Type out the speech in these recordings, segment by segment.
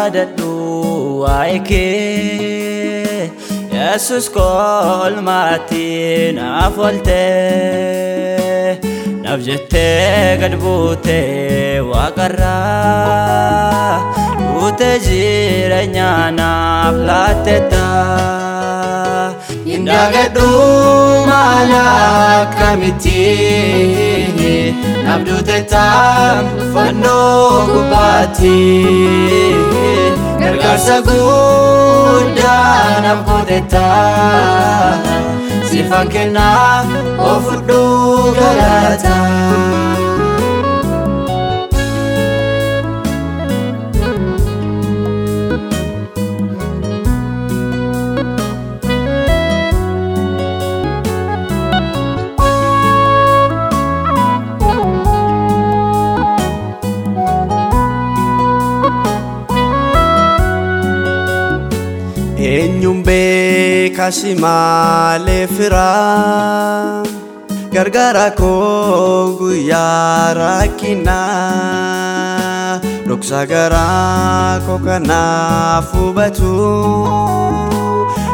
Yaadadhu waa'ee kee Yesus kolmaatti naaf ooltee Naaf jettee gad buutee waaqarraa Duutee jireenyaa naaf laattetta Indaagadhu maal akkamitti Naaf duutetta fannoo gubbaatti Gargaarsa guddaa naaf gootetta Siifan kennaa of fudhuu beeka si malee firaa gargaara koo guyyaa rakkinaa dhoksaa garaa koo kanaaf hubatu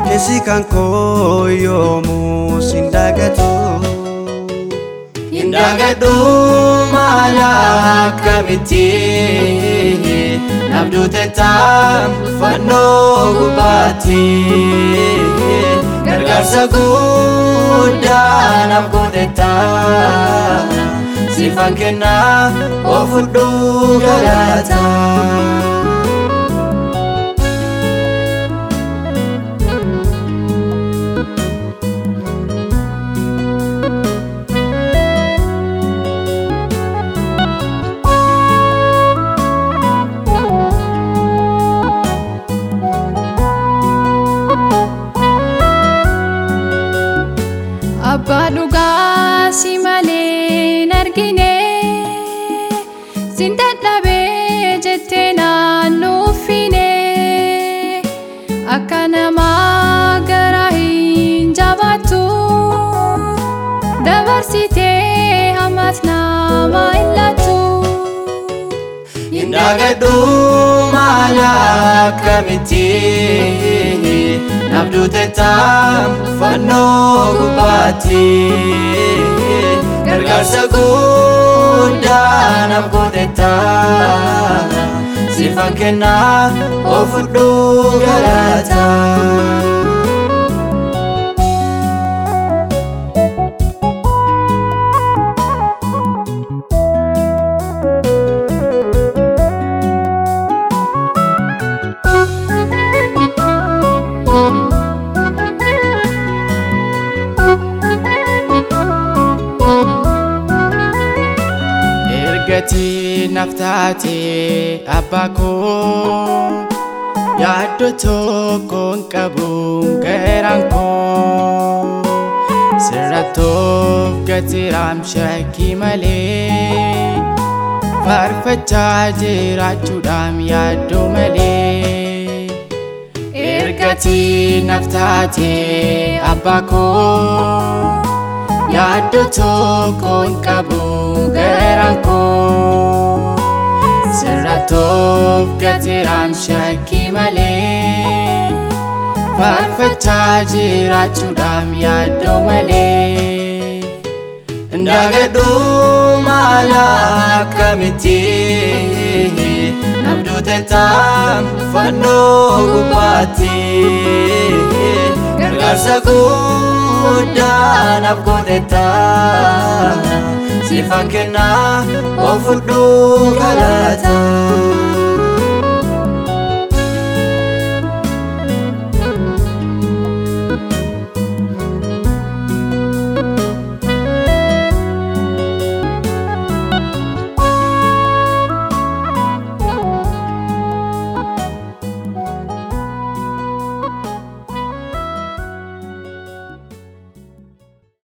keessi kan koo yoomuu sin dagatu. Indaagadhu maal akkamitti naaf duutetta fannoo gubbaatti Gargaarsa guddaa naaf gootetta Siifan kennaa of fudhuu dhugaa si malee hin argine sin dadhabee jettee naannuufine akka namaa garaa hin jabaattu dabarsitee hammas nama hin laattu. Indaagadhu maal akkamitti naaf duutetta fannoo gubbaatti Gargaarsa guddaa naaf gootetta Siifan kennaa of fudhuu galata. Ergatii naaf taatee abbaa koo yaaddoo tokko hin qabu garaan koo sirrattoof gatiiraam shakkii malee faarfachaa jiraachuudhaaf yaaddoo malee ergatii gatiiraam shakkii malee faarfachaa jiraachuudhaaf yaaddoo malee. Indaagadhu maal akkamitti naaf duutetta fannoo gubbaatti Gargaarsa guddaa naaf gootetta Siifan kennaa of fudhuu galata.